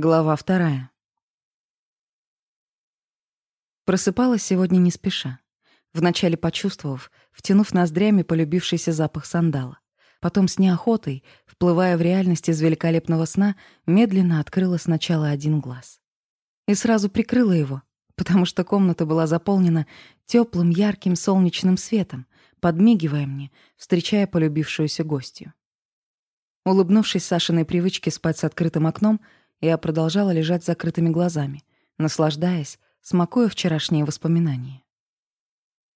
Глава вторая. Просыпалась сегодня не спеша. Вначале почувствовав, втянув ноздрями полюбившийся запах сандала. Потом с неохотой, вплывая в реальность из великолепного сна, медленно открыла сначала один глаз. И сразу прикрыла его, потому что комната была заполнена теплым ярким солнечным светом, подмигивая мне, встречая полюбившуюся гостью. Улыбнувшись Сашиной привычке спать с открытым окном, — я продолжала лежать с закрытыми глазами, наслаждаясь, смакуя вчерашние воспоминания.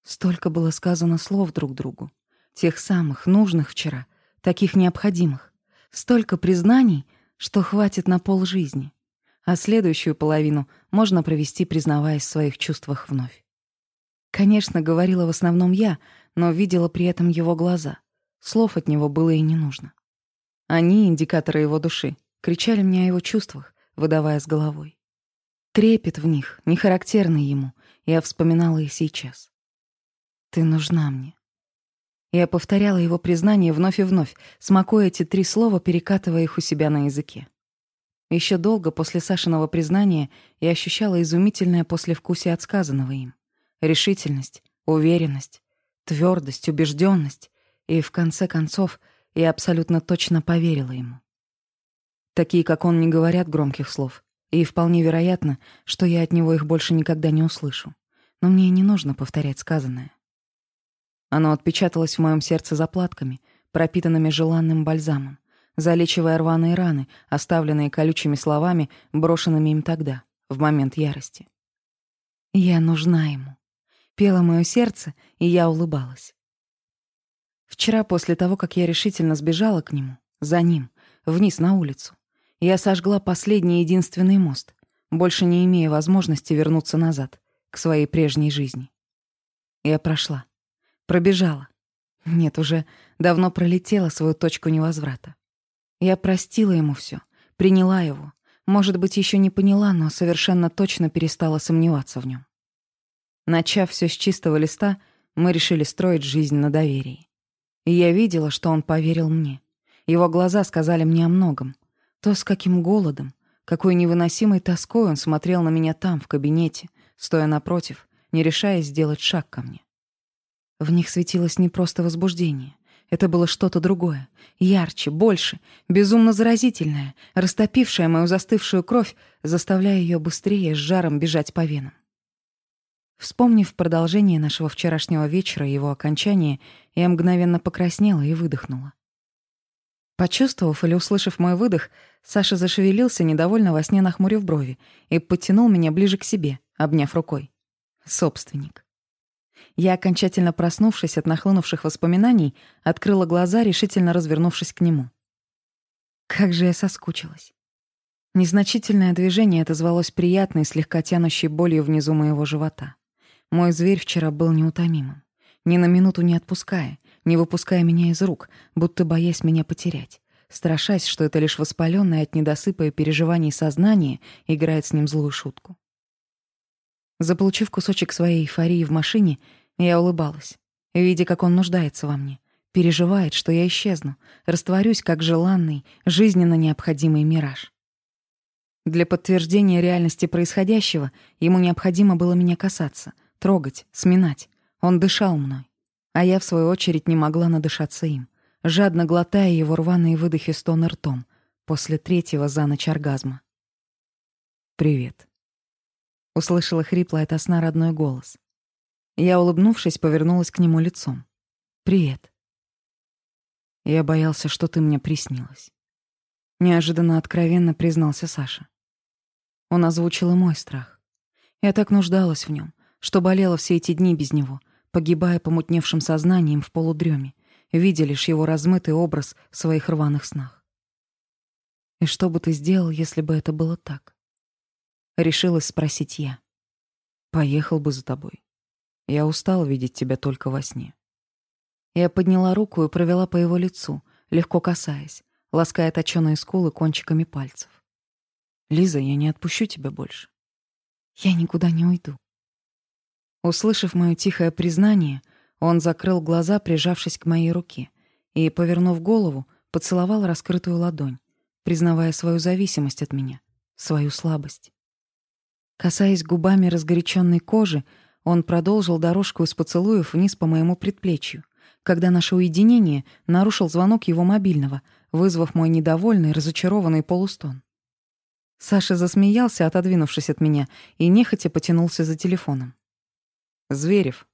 Столько было сказано слов друг другу, тех самых, нужных вчера, таких необходимых, столько признаний, что хватит на полжизни, а следующую половину можно провести, признаваясь в своих чувствах вновь. Конечно, говорила в основном я, но видела при этом его глаза. Слов от него было и не нужно. Они — индикаторы его души — кричали мне о его чувствах, выдавая с головой. Трепет в них, не характерный ему, я вспоминала и сейчас. «Ты нужна мне». Я повторяла его признание вновь и вновь, смакуя эти три слова, перекатывая их у себя на языке. Еще долго после Сашиного признания я ощущала изумительное послевкусие от сказанного им. Решительность, уверенность, твердость, убежденность, и в конце концов я абсолютно точно поверила ему. Такие, как он, не говорят громких слов. И вполне вероятно, что я от него их больше никогда не услышу. Но мне не нужно повторять сказанное. Оно отпечаталось в моем сердце заплатками, пропитанными желанным бальзамом, залечивая рваные раны, оставленные колючими словами, брошенными им тогда, в момент ярости. «Я нужна ему», — пело моё сердце, и я улыбалась. Вчера, после того, как я решительно сбежала к нему, за ним, вниз на улицу, я сожгла последний единственный мост, больше не имея возможности вернуться назад, к своей прежней жизни. Я прошла. Пробежала. Нет, уже давно пролетела свою точку невозврата. Я простила ему все, приняла его. Может быть, еще не поняла, но совершенно точно перестала сомневаться в нем. Начав все с чистого листа, мы решили строить жизнь на доверии. И я видела, что он поверил мне. Его глаза сказали мне о многом. То, с каким голодом, какой невыносимой тоской он смотрел на меня там, в кабинете, стоя напротив, не решаясь сделать шаг ко мне. В них светилось не просто возбуждение. Это было что-то другое, ярче, больше, безумно заразительное, растопившее мою застывшую кровь, заставляя ее быстрее с жаром бежать по венам. Вспомнив продолжение нашего вчерашнего вечера и его окончание, я мгновенно покраснела и выдохнула. Почувствовав или услышав мой выдох, Саша зашевелился, недовольно во сне нахмурив брови, и подтянул меня ближе к себе, обняв рукой. Собственник. Я, окончательно проснувшись от нахлынувших воспоминаний, открыла глаза, решительно развернувшись к нему. Как же я соскучилась. Незначительное движение отозвалось приятной, слегка тянущей болью внизу моего живота. Мой зверь вчера был неутомимым, ни на минуту не отпуская, не выпуская меня из рук, будто боясь меня потерять, страшась, что это лишь воспаленное от недосыпа и переживаний сознание играет с ним злую шутку. Заполучив кусочек своей эйфории в машине, я улыбалась, видя, как он нуждается во мне, переживает, что я исчезну, растворюсь как желанный, жизненно необходимый мираж. Для подтверждения реальности происходящего ему необходимо было меня касаться, трогать, сминать. Он дышал мной. А я, в свою очередь, не могла надышаться им, жадно глотая его рваные выдохи стона ртом после третьего за ночь оргазма. «Привет», — услышала хриплый от сна родной голос. Я, улыбнувшись, повернулась к нему лицом. «Привет». Я боялся, что ты мне приснилась. Неожиданно откровенно признался Саша. Он озвучил и мой страх. Я так нуждалась в нем, что болела все эти дни без него — погибая помутневшим сознанием в полудреме, видя лишь его размытый образ в своих рваных снах. «И что бы ты сделал, если бы это было так?» Решилась спросить я. «Поехал бы за тобой. Я устал видеть тебя только во сне». Я подняла руку и провела по его лицу, легко касаясь, лаская точёные скулы кончиками пальцев. «Лиза, я не отпущу тебя больше». «Я никуда не уйду», Услышав мое тихое признание, он закрыл глаза, прижавшись к моей руке, и, повернув голову, поцеловал раскрытую ладонь, признавая свою зависимость от меня, свою слабость. Касаясь губами разгоряченной кожи, он продолжил дорожку из поцелуев вниз по моему предплечью, когда наше уединение нарушил звонок его мобильного, вызвав мой недовольный, разочарованный полустон. Саша засмеялся, отодвинувшись от меня, и нехотя потянулся за телефоном. Зверев.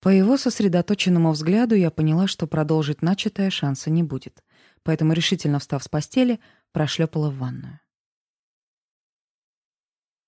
По его сосредоточенному взгляду я поняла, что продолжить начатое шанса не будет, поэтому, решительно встав с постели, прошлепала в ванную.